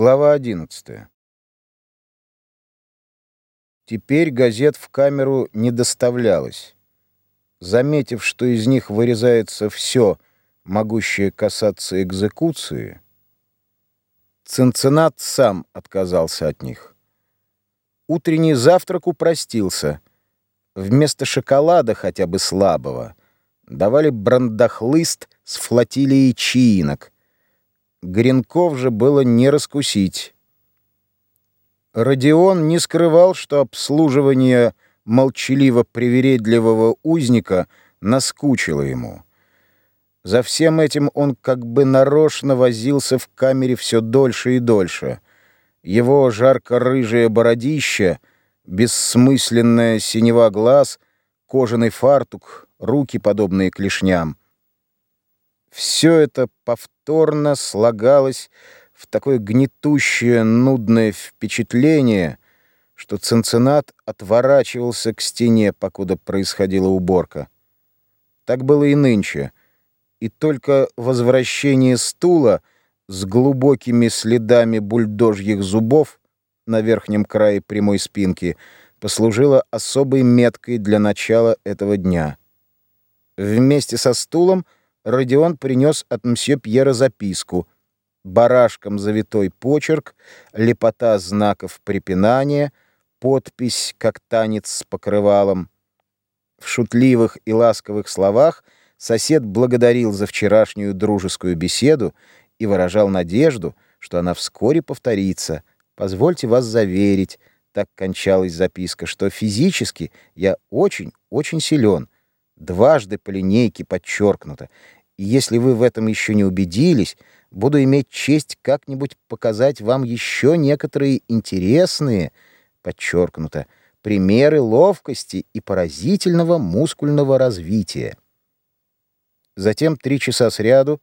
Глава 11. Теперь газет в камеру не доставлялось. Заметив, что из них вырезается все, могущее касаться экзекуции, Цинциннат сам отказался от них. Утренний завтрак упростился. Вместо шоколада, хотя бы слабого, давали брандахлыст с флотилией чаинок — Гринков же было не раскусить. Родион не скрывал, что обслуживание молчаливо-привередливого узника наскучило ему. За всем этим он как бы нарочно возился в камере все дольше и дольше. Его жарко-рыжее бородище, бессмысленная синева глаз, кожаный фартук, руки, подобные клешням — все это повторно слагалось в такое гнетущее, нудное впечатление, что Ценцинат отворачивался к стене, покуда происходила уборка. Так было и нынче, и только возвращение стула с глубокими следами бульдожьих зубов на верхнем крае прямой спинки послужило особой меткой для начала этого дня. Вместе со стулом — Родион принес от мсье Пьера записку. Барашком завитой почерк, лепота знаков препинания, подпись, как танец с покрывалом. В шутливых и ласковых словах сосед благодарил за вчерашнюю дружескую беседу и выражал надежду, что она вскоре повторится. «Позвольте вас заверить», — так кончалась записка, «что физически я очень-очень силен». Дважды по линейке подчеркнуто. Если вы в этом еще не убедились, буду иметь честь как-нибудь показать вам еще некоторые интересные, подчеркнуто, примеры ловкости и поразительного мускульного развития. Затем три часа сряду,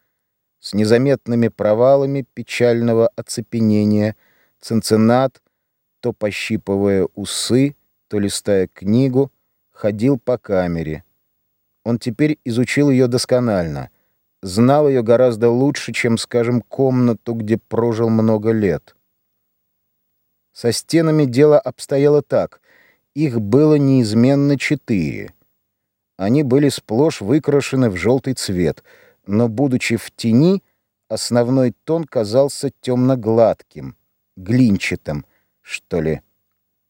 с незаметными провалами печального оцепенения, Цинциннат, то пощипывая усы, то листая книгу, ходил по камере. Он теперь изучил ее досконально — знал ее гораздо лучше, чем, скажем, комнату, где прожил много лет. Со стенами дело обстояло так. Их было неизменно четыре. Они были сплошь выкрашены в желтый цвет, но, будучи в тени, основной тон казался темно-гладким, глинчатым, что ли,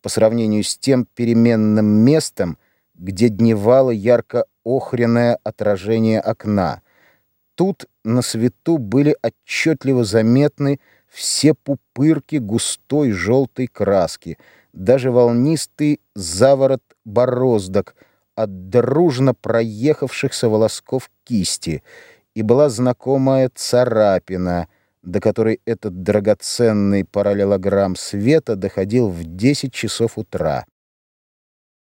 по сравнению с тем переменным местом, где дневало ярко-охренное отражение окна — Тут на свету были отчетливо заметны все пупырки густой желтой краски, даже волнистый заворот бороздок от дружно проехавшихся волосков кисти, и была знакомая царапина, до которой этот драгоценный параллелограмм света доходил в 10 часов утра.